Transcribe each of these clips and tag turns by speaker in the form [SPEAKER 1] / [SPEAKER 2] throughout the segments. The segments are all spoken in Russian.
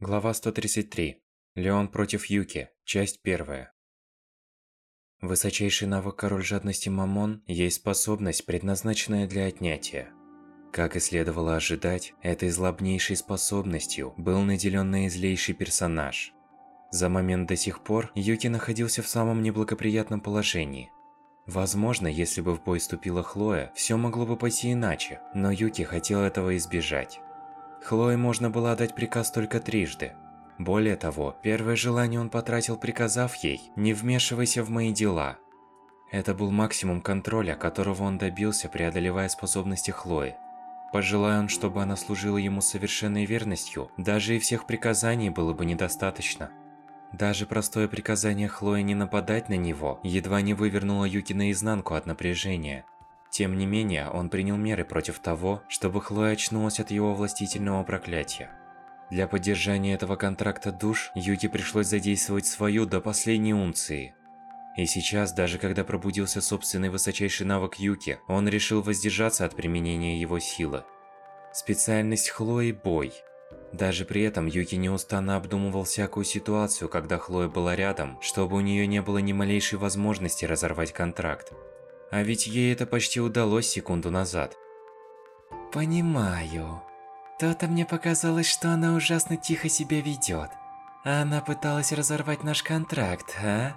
[SPEAKER 1] Глава 133. Леон против Юки. Часть первая. Высочайший навык Король Жадности Мамон есть способность, предназначенная для отнятия. Как и следовало ожидать, этой злобнейшей способностью был наделен наизлейший персонаж. За момент до сих пор Юки находился в самом неблагоприятном положении. Возможно, если бы в бой вступила Хлоя, все могло бы пойти иначе, но Юки хотел этого избежать. Хлое можно было отдать приказ только трижды. Более того, первое желание он потратил, приказав ей «Не вмешивайся в мои дела». Это был максимум контроля, которого он добился, преодолевая способности Хлои. Пожелая он, чтобы она служила ему совершенной верностью, даже и всех приказаний было бы недостаточно. Даже простое приказание Хлои не нападать на него едва не вывернуло Юки наизнанку от напряжения. Тем не менее, он принял меры против того, чтобы Хлоя очнулась от его властительного проклятия. Для поддержания этого контракта душ Юки пришлось задействовать свою до последней унции. И сейчас, даже когда пробудился собственный высочайший навык Юки, он решил воздержаться от применения его силы. Специальность Хлои – бой. Даже при этом Юки неустанно обдумывал всякую ситуацию, когда Хлоя была рядом, чтобы у нее не было ни малейшей возможности разорвать контракт. А ведь ей это почти удалось секунду назад.
[SPEAKER 2] Понимаю. То-то мне показалось, что она ужасно тихо себя ведет. А она пыталась разорвать наш контракт, а?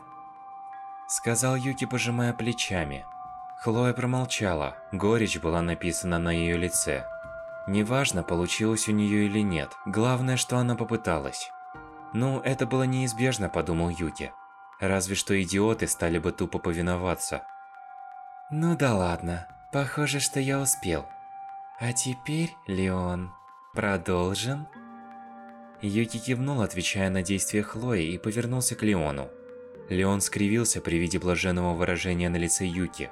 [SPEAKER 1] Сказал Юки, пожимая плечами. Хлоя промолчала, горечь была написана на ее лице. Неважно, получилось у нее или нет, главное, что она попыталась. Ну, это было неизбежно, подумал Юки. Разве что идиоты стали бы тупо повиноваться.
[SPEAKER 2] Ну да ладно, похоже, что я успел. А теперь, Леон, продолжим?
[SPEAKER 1] Юки кивнул, отвечая на действия Хлои, и повернулся к Леону. Леон скривился при виде блаженного выражения на лице Юки.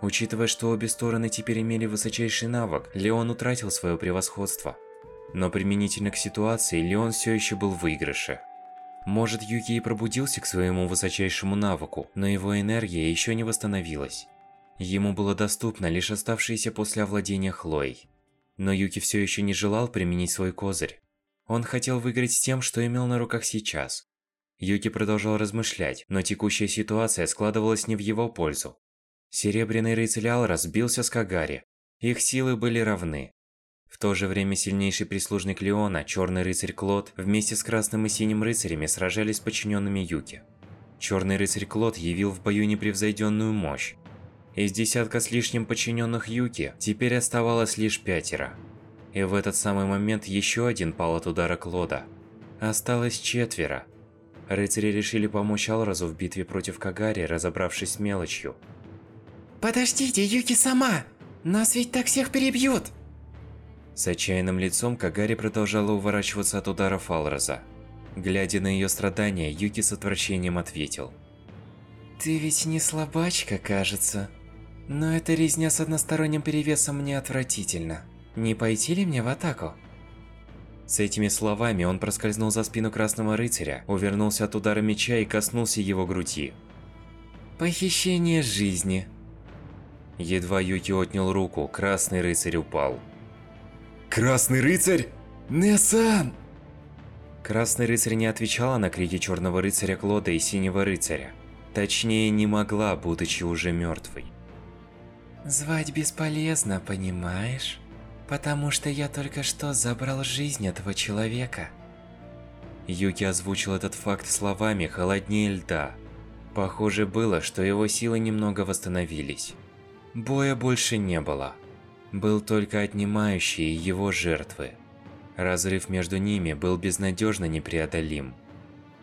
[SPEAKER 1] Учитывая, что обе стороны теперь имели высочайший навык, Леон утратил свое превосходство. Но применительно к ситуации, Леон все еще был в выигрыше. Может, Юки и пробудился к своему высочайшему навыку, но его энергия еще не восстановилась. Ему было доступно лишь оставшееся после овладения Хлоей. Но Юки все еще не желал применить свой козырь. Он хотел выиграть с тем, что имел на руках сейчас. Юки продолжал размышлять, но текущая ситуация складывалась не в его пользу. Серебряный рыцарь Алра сбился с Кагари. Их силы были равны. В то же время сильнейший прислужник Леона, Черный рыцарь Клод, вместе с Красным и Синим рыцарями сражались с подчиненными Юки. Черный рыцарь Клод явил в бою непревзойденную мощь. Из десятка с лишним подчиненных Юки теперь оставалось лишь пятеро. И в этот самый момент еще один пал от удара Клода. Осталось четверо. Рыцари решили помочь Алразу в битве против Кагари, разобравшись с мелочью.
[SPEAKER 2] «Подождите, Юки сама! Нас ведь так всех перебьют!»
[SPEAKER 1] С отчаянным лицом Кагари продолжала уворачиваться от ударов Алраза. Глядя на ее страдания, Юки с отвращением ответил.
[SPEAKER 2] «Ты ведь не слабачка, кажется. Но эта резня с односторонним перевесом мне отвратительно. Не пойти ли мне в атаку?
[SPEAKER 1] С этими словами он проскользнул за спину Красного Рыцаря, увернулся от удара меча и коснулся его груди.
[SPEAKER 2] Похищение жизни.
[SPEAKER 1] Едва Юки отнял руку, Красный Рыцарь упал.
[SPEAKER 3] Красный Рыцарь? Несан!
[SPEAKER 1] Красный Рыцарь не отвечала на крики Черного Рыцаря Клода и Синего Рыцаря. Точнее, не могла, будучи уже мертвой.
[SPEAKER 2] Звать бесполезно, понимаешь? Потому что я только что забрал жизнь этого человека.
[SPEAKER 1] Юки озвучил этот факт словами холоднее льда. Похоже было, что его силы немного восстановились. Боя больше не было. Был только отнимающий его жертвы. Разрыв между ними был безнадежно непреодолим.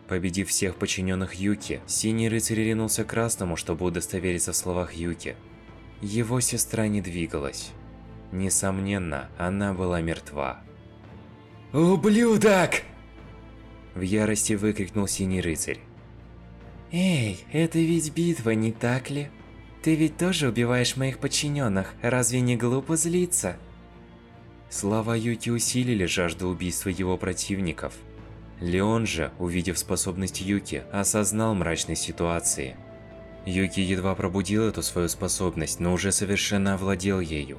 [SPEAKER 1] Победив всех подчиненных Юки, Синий Рыцарь ринулся к Красному, чтобы удостовериться в словах Юки. Его сестра не двигалась. Несомненно, она была мертва.
[SPEAKER 3] «Ублюдок!»
[SPEAKER 1] В ярости выкрикнул Синий Рыцарь.
[SPEAKER 2] «Эй, это ведь битва, не так ли? Ты ведь тоже убиваешь моих подчиненных, разве не глупо злиться?»
[SPEAKER 1] Слова Юки усилили жажду убийства его противников. Леон же, увидев способность Юки, осознал мрачность ситуации – Юки едва пробудил эту свою способность, но уже совершенно овладел ею.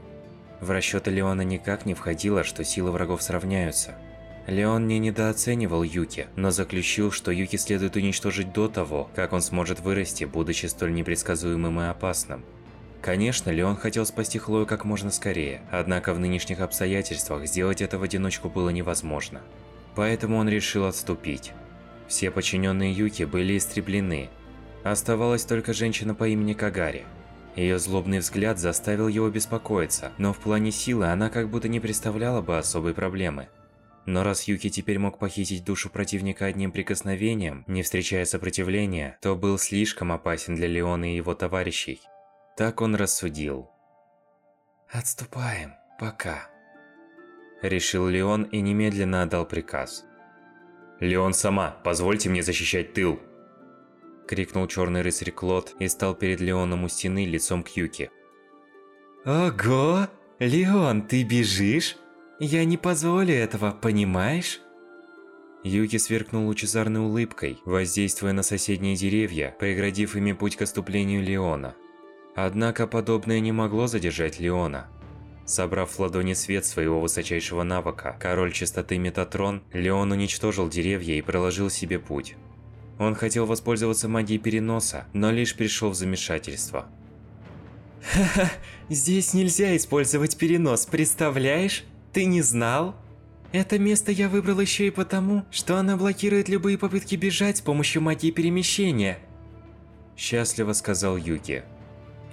[SPEAKER 1] В расчеты Леона никак не входило, что силы врагов сравняются. Леон не недооценивал Юки, но заключил, что Юки следует уничтожить до того, как он сможет вырасти, будучи столь непредсказуемым и опасным. Конечно, Леон хотел спасти Хлою как можно скорее, однако в нынешних обстоятельствах сделать это в одиночку было невозможно. Поэтому он решил отступить. Все подчиненные Юки были истреблены. Оставалась только женщина по имени Кагари. Ее злобный взгляд заставил его беспокоиться, но в плане силы она как будто не представляла бы особой проблемы. Но раз Юки теперь мог похитить душу противника одним прикосновением, не встречая сопротивления, то был слишком опасен для Леона и его товарищей. Так он рассудил.
[SPEAKER 2] «Отступаем. Пока».
[SPEAKER 1] Решил Леон и немедленно отдал приказ.
[SPEAKER 3] «Леон сама, позвольте мне защищать тыл!»
[SPEAKER 1] Крикнул черный рыцарь Клод и стал перед Леоном у стены лицом к Юки.
[SPEAKER 2] «Ого! Леон, ты бежишь? Я не позволю этого, понимаешь?»
[SPEAKER 1] Юки сверкнул лучезарной улыбкой, воздействуя на соседние деревья, преградив ими путь к оступлению Леона. Однако подобное не могло задержать Леона. Собрав в ладони свет своего высочайшего навыка, король чистоты Метатрон, Леон уничтожил деревья и проложил себе путь. Он хотел воспользоваться магией переноса, но лишь пришел в замешательство.
[SPEAKER 2] «Ха-ха, здесь нельзя использовать перенос, представляешь? Ты не знал? Это место я выбрал еще и потому, что оно блокирует любые попытки бежать с помощью магии перемещения.
[SPEAKER 1] Счастливо сказал Юки.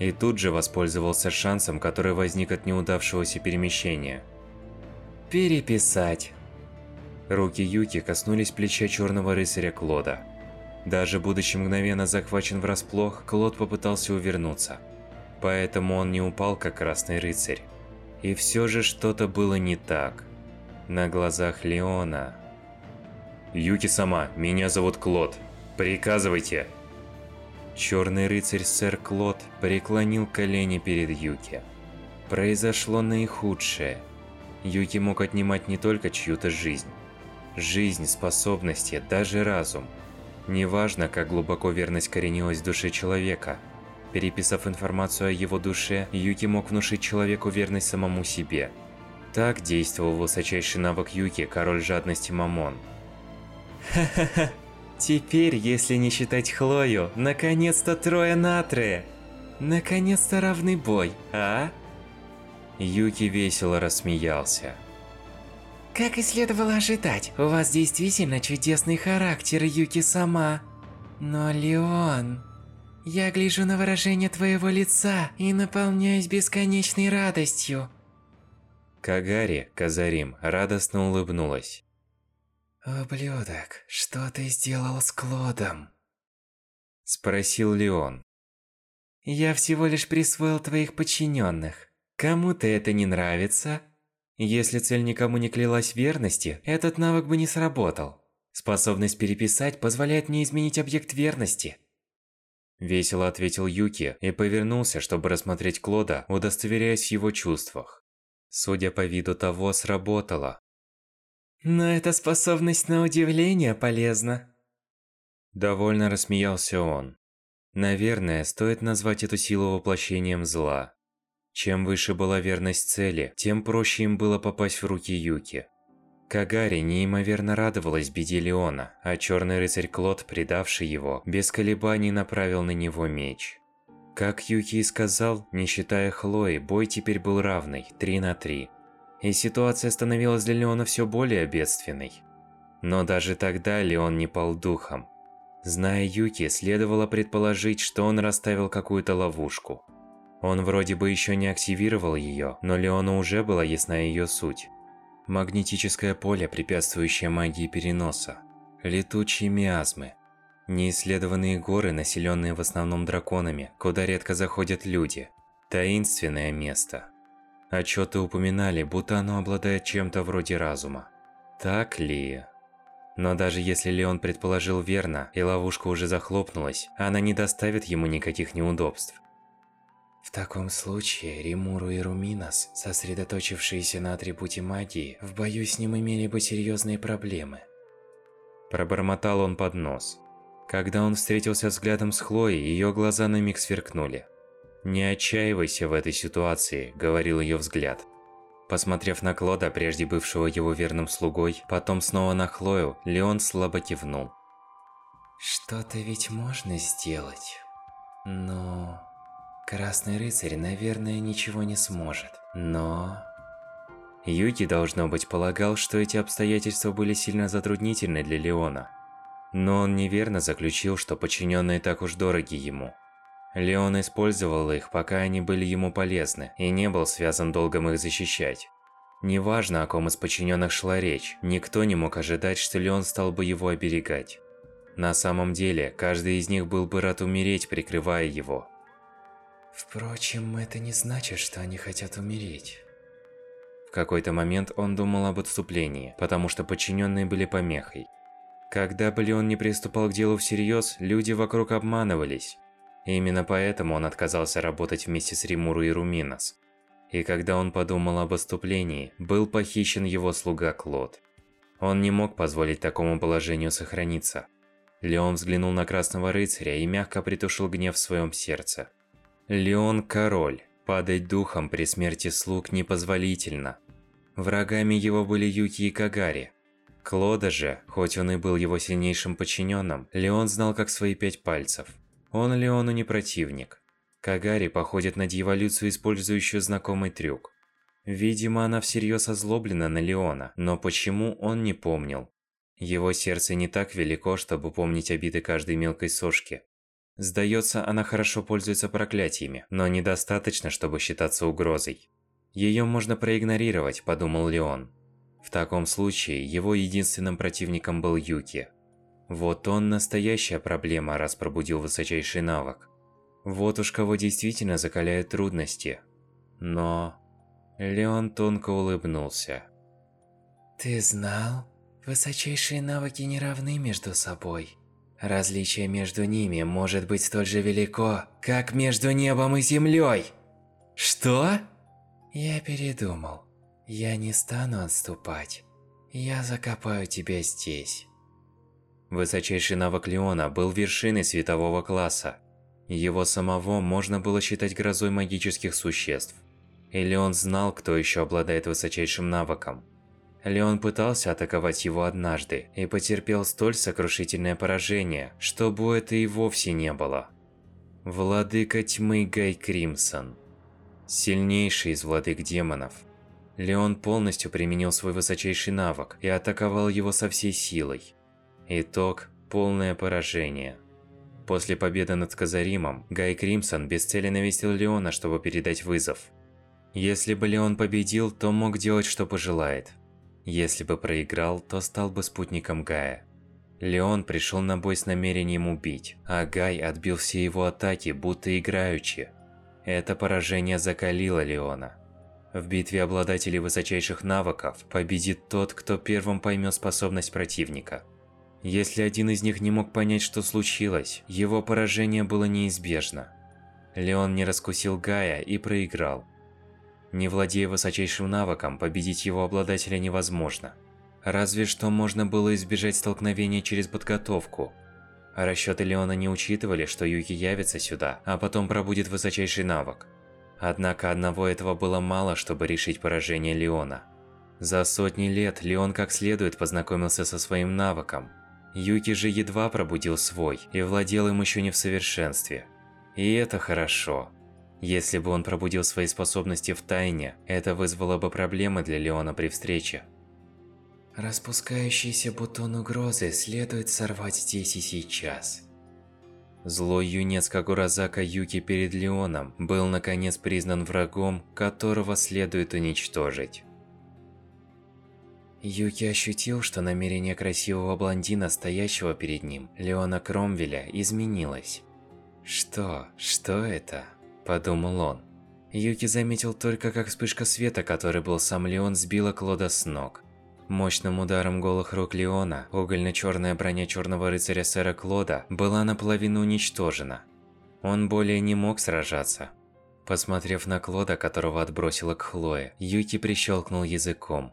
[SPEAKER 1] И тут же воспользовался шансом, который возник от неудавшегося перемещения.
[SPEAKER 2] Переписать.
[SPEAKER 1] Руки Юки коснулись плеча черного рыцаря Клода. Даже будучи мгновенно захвачен врасплох, Клод попытался увернуться. Поэтому он не упал, как красный рыцарь. И все же что-то было не так. На глазах Леона...
[SPEAKER 3] «Юки сама, меня зовут Клод. Приказывайте!»
[SPEAKER 1] Черный рыцарь сэр Клод преклонил колени перед Юки. Произошло наихудшее. Юки мог отнимать не только чью-то жизнь. Жизнь, способности, даже разум. Неважно, как глубоко верность коренилась в душе человека. Переписав информацию о его душе, Юки мог внушить человеку верность самому себе. Так действовал высочайший навык Юки, король жадности Мамон.
[SPEAKER 2] Ха-ха-ха. Теперь, если не считать Хлою, наконец-то трое на трое. Наконец-то равный бой, а?
[SPEAKER 1] Юки весело рассмеялся.
[SPEAKER 2] Как и следовало ожидать, у вас действительно чудесный характер, Юки сама. Но, Леон, я гляжу на выражение твоего лица и наполняюсь бесконечной радостью.
[SPEAKER 1] Кагари, Казарим, радостно улыбнулась.
[SPEAKER 2] «Ублюдок, что ты сделал с Клодом?»
[SPEAKER 1] Спросил Леон.
[SPEAKER 2] «Я всего лишь присвоил твоих подчиненных. Кому-то это не нравится?» Если цель никому не клялась верности, этот навык бы не сработал. Способность переписать позволяет мне изменить объект верности.
[SPEAKER 1] Весело ответил Юки и повернулся, чтобы рассмотреть Клода, удостоверяясь в его чувствах. Судя по виду того, сработало.
[SPEAKER 2] Но эта способность на удивление полезна.
[SPEAKER 1] Довольно рассмеялся он. Наверное, стоит назвать эту силу воплощением зла. Чем выше была верность цели, тем проще им было попасть в руки Юки. Кагари неимоверно радовалась беде Леона, а черный рыцарь Клод, предавший его, без колебаний направил на него меч. Как Юки и сказал, не считая Хлои, бой теперь был равный, 3 на 3 и ситуация становилась для Леона все более бедственной. Но даже тогда Леон не пал духом. Зная Юки, следовало предположить, что он расставил какую-то ловушку. Он вроде бы еще не активировал ее, но Леону уже была ясна ее суть. Магнетическое поле, препятствующее магии переноса. Летучие миазмы. Неисследованные горы, населенные в основном драконами, куда редко заходят люди. Таинственное место. Отчеты упоминали, будто оно обладает чем-то вроде разума. Так ли? Но даже если Леон предположил верно, и ловушка уже захлопнулась, она не доставит ему никаких неудобств.
[SPEAKER 2] В таком случае, Римуру и Руминос, сосредоточившиеся на атрибуте магии, в бою с ним имели бы серьезные проблемы.
[SPEAKER 1] Пробормотал он под нос. Когда он встретился взглядом с Хлоей, ее глаза на миг сверкнули. «Не отчаивайся в этой ситуации», – говорил ее взгляд. Посмотрев на Клода, прежде бывшего его верным слугой, потом снова на Хлою, Леон слабо кивнул.
[SPEAKER 2] Что-то ведь можно сделать. Но... Красный рыцарь, наверное, ничего не сможет. Но...
[SPEAKER 1] Юки, должно быть, полагал, что эти обстоятельства были сильно затруднительны для Леона. Но он неверно заключил, что подчиненные так уж дороги ему. Леон использовал их, пока они были ему полезны, и не был связан долгом их защищать. Неважно, о ком из подчиненных шла речь, никто не мог ожидать, что Леон стал бы его оберегать. На самом деле, каждый из них был бы рад умереть, прикрывая его.
[SPEAKER 2] Впрочем, это не значит, что они хотят умереть.
[SPEAKER 1] В какой-то момент он думал об отступлении, потому что подчиненные были помехой. Когда бы Леон не приступал к делу всерьез, люди вокруг обманывались. И именно поэтому он отказался работать вместе с Римуру и Руминос. И когда он подумал об отступлении, был похищен его слуга Клод. Он не мог позволить такому положению сохраниться. Леон взглянул на Красного Рыцаря и мягко притушил гнев в своем сердце. Леон – король. Падать духом при смерти слуг непозволительно. Врагами его были Юки и Кагари. Клода же, хоть он и был его сильнейшим подчиненным, Леон знал как свои пять пальцев. Он Леону не противник. Кагари походит на дьяволюцию, использующую знакомый трюк. Видимо, она всерьез озлоблена на Леона, но почему он не помнил. Его сердце не так велико, чтобы помнить обиды каждой мелкой сошки. Сдается, она хорошо пользуется проклятиями, но недостаточно, чтобы считаться угрозой. Ее можно проигнорировать, подумал Леон. В таком случае, его единственным противником был Юки. Вот он настоящая проблема, раз пробудил высочайший навык. Вот уж кого действительно закаляют трудности. Но... Леон тонко улыбнулся.
[SPEAKER 2] Ты знал? Высочайшие навыки не равны между собой. Различие между ними может быть столь же велико, как между небом и землей. Что? Я передумал. Я не стану отступать. Я закопаю тебя здесь.
[SPEAKER 1] Высочайший навык Леона был вершиной светового класса. Его самого можно было считать грозой магических существ. И Леон знал, кто еще обладает высочайшим навыком. Леон пытался атаковать его однажды и потерпел столь сокрушительное поражение, что боя-то и вовсе не было. Владыка тьмы Гай Кримсон. Сильнейший из владык демонов. Леон полностью применил свой высочайший навык и атаковал его со всей силой. Итог – полное поражение. После победы над Казаримом, Гай Кримсон без цели навестил Леона, чтобы передать вызов. Если бы Леон победил, то мог делать, что пожелает – если бы проиграл, то стал бы спутником Гая. Леон пришел на бой с намерением убить, а Гай отбил все его атаки, будто играючи. Это поражение закалило Леона. В битве обладателей высочайших навыков победит тот, кто первым поймет способность противника. Если один из них не мог понять, что случилось, его поражение было неизбежно. Леон не раскусил Гая и проиграл. Не владея высочайшим навыком, победить его обладателя невозможно. Разве что можно было избежать столкновения через подготовку. Расчеты Леона не учитывали, что Юки явится сюда, а потом пробудет высочайший навык. Однако одного этого было мало, чтобы решить поражение Леона. За сотни лет Леон как следует познакомился со своим навыком. Юки же едва пробудил свой и владел им еще не в совершенстве. И это хорошо. Если бы он пробудил свои способности в тайне, это вызвало бы проблемы для Леона при встрече.
[SPEAKER 2] Распускающийся бутон угрозы следует сорвать здесь и сейчас.
[SPEAKER 1] Злой юнец Кагуразака Юки перед Леоном был наконец признан врагом, которого следует уничтожить.
[SPEAKER 2] Юки ощутил, что намерение красивого блондина, стоящего перед ним, Леона Кромвеля, изменилось. Что? Что это? Подумал он. Юки заметил только, как вспышка света, который был сам Леон, сбила Клода с ног. Мощным ударом голых рук Леона, угольно-черная броня черного рыцаря сэра Клода была наполовину уничтожена. Он более не мог сражаться. Посмотрев на Клода, которого отбросило к Хлое, Юки прищелкнул языком.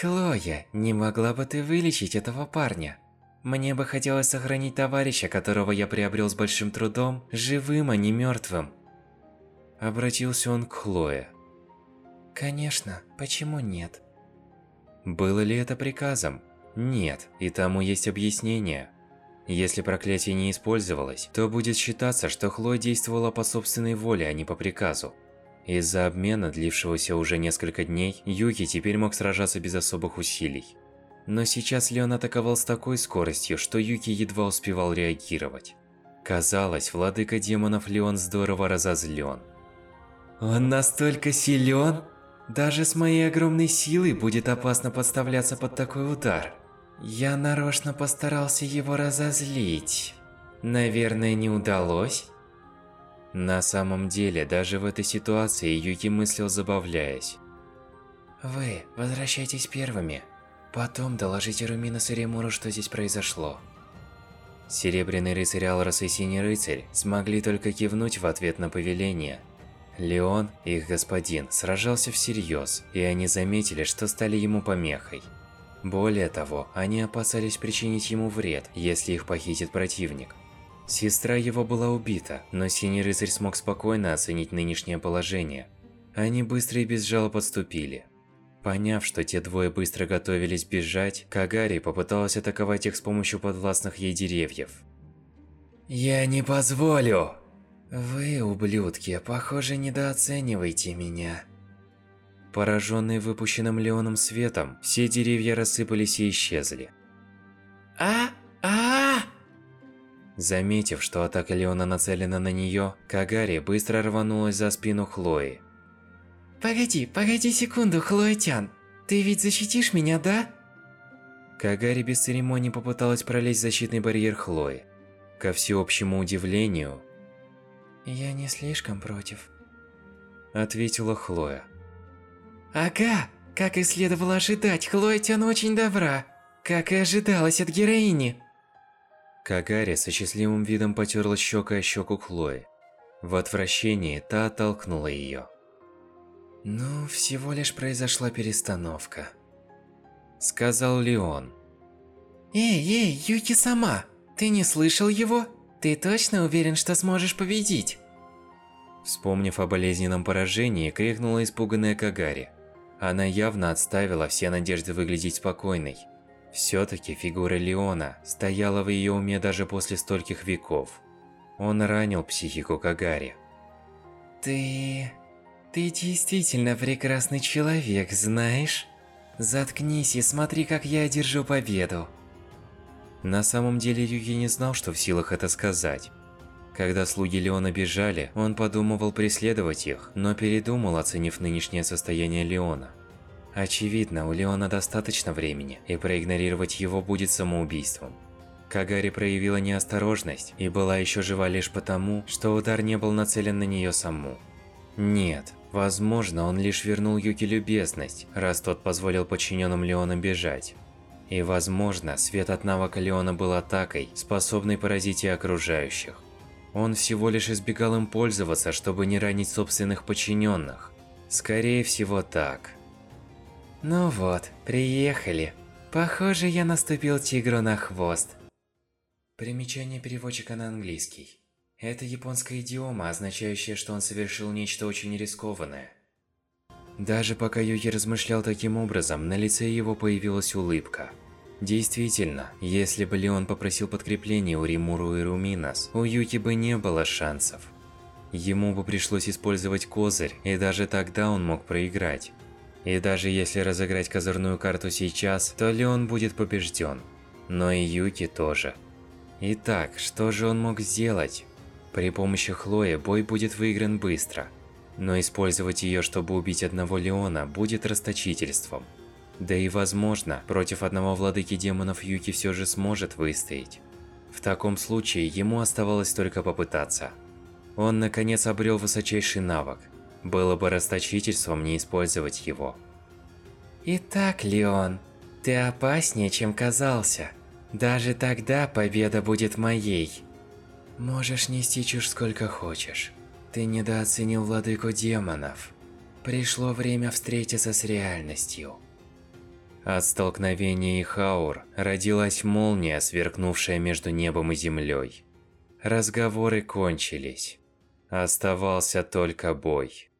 [SPEAKER 2] «Хлоя, не могла бы ты вылечить этого парня?» Мне бы хотелось сохранить товарища, которого я приобрел с большим трудом, живым, а не мертвым. Обратился он к Хлое. Конечно, почему нет?
[SPEAKER 1] Было ли это приказом? Нет, и тому есть объяснение. Если проклятие не использовалось, то будет считаться, что Хлоя действовала по собственной воле, а не по приказу. Из-за обмена, длившегося уже несколько дней, Юки теперь мог сражаться без особых усилий. Но сейчас Леон атаковал с такой скоростью, что Юки едва успевал реагировать. Казалось, владыка демонов Леон здорово разозлен.
[SPEAKER 2] Он настолько силен? Даже с моей огромной силой будет опасно подставляться под такой удар. Я нарочно постарался его разозлить. Наверное, не удалось?
[SPEAKER 1] На самом деле, даже в этой ситуации Юки мыслил забавляясь.
[SPEAKER 2] Вы возвращайтесь первыми. Потом доложите Румина Саримуру, что здесь произошло.
[SPEAKER 1] Серебряный рыцарь Алрос и Синий рыцарь смогли только кивнуть в ответ на повеление. Леон, их господин, сражался всерьез, и они заметили, что стали ему помехой. Более того, они опасались причинить ему вред, если их похитит противник. Сестра его была убита, но Синий Рыцарь смог спокойно оценить нынешнее положение. Они быстро и без жалоб отступили. Поняв, что те двое быстро готовились бежать, Кагари попыталась атаковать их с помощью подвластных ей деревьев.
[SPEAKER 2] «Я не позволю!» «Вы, ублюдки, похоже, недооцениваете меня».
[SPEAKER 1] Пораженные выпущенным Леоном светом, все деревья рассыпались и исчезли.
[SPEAKER 2] а а, -а!
[SPEAKER 1] Заметив, что атака Леона нацелена на нее, Кагари быстро рванулась за спину Хлои.
[SPEAKER 2] «Погоди, погоди секунду, Хлоя-тян. Ты ведь защитишь меня, да?»
[SPEAKER 1] Кагари без церемоний попыталась пролезть защитный барьер Хлои. Ко всеобщему удивлению...
[SPEAKER 2] «Я не слишком против», –
[SPEAKER 1] ответила Хлоя.
[SPEAKER 2] «Ага, как и следовало ожидать, Хлоя-тян очень добра, как и ожидалось от героини».
[SPEAKER 1] Кагари со счастливым видом потерла щекой о щеку Хлои. В отвращении та оттолкнула ее.
[SPEAKER 2] «Ну, всего лишь произошла перестановка», –
[SPEAKER 1] сказал Леон.
[SPEAKER 2] «Эй, эй, Юки сама, ты не слышал его? Ты точно уверен, что сможешь победить?»
[SPEAKER 1] Вспомнив о болезненном поражении, крикнула испуганная Кагари. Она явно отставила все надежды выглядеть спокойной. Все-таки фигура Леона стояла в ее уме даже после стольких веков. Он ранил психику Кагари.
[SPEAKER 2] «Ты... ты действительно прекрасный человек, знаешь? Заткнись и смотри, как я одержу победу».
[SPEAKER 1] На самом деле Юки не знал, что в силах это сказать. Когда слуги Леона бежали, он подумывал преследовать их, но передумал, оценив нынешнее состояние Леона. Очевидно, у Леона достаточно времени, и проигнорировать его будет самоубийством. Кагари проявила неосторожность и была еще жива лишь потому, что удар не был нацелен на нее саму. Нет, возможно, он лишь вернул Юки любезность, раз тот позволил подчиненным Леона бежать. И возможно, свет от навыка Леона был атакой, способной поразить и окружающих. Он всего лишь избегал им пользоваться, чтобы не ранить собственных подчиненных. Скорее всего так.
[SPEAKER 2] Ну вот, приехали. Похоже, я наступил тигру на хвост. Примечание переводчика на английский. Это японская идиома, означающая, что он совершил нечто очень рискованное.
[SPEAKER 1] Даже пока Юки размышлял таким образом, на лице его появилась улыбка. Действительно, если бы Леон попросил подкрепления у Римуру и Руминас, у Юки бы не было шансов. Ему бы пришлось использовать козырь, и даже тогда он мог проиграть. И даже если разыграть козырную карту сейчас, то Леон будет побежден. Но и Юки тоже. Итак, что же он мог сделать? При помощи Хлои бой будет выигран быстро. Но использовать ее, чтобы убить одного Леона, будет расточительством. Да и возможно, против одного владыки демонов Юки все же сможет выстоять. В таком случае ему оставалось только попытаться. Он наконец обрел высочайший навык было бы расточительством не использовать его.
[SPEAKER 2] Итак, Леон, ты опаснее, чем казался. Даже тогда победа будет моей. Можешь нести чушь сколько хочешь. Ты недооценил владыку демонов. Пришло время встретиться с реальностью.
[SPEAKER 1] От столкновения их аур родилась молния, сверкнувшая между небом и землей. Разговоры кончились. Оставался только бой.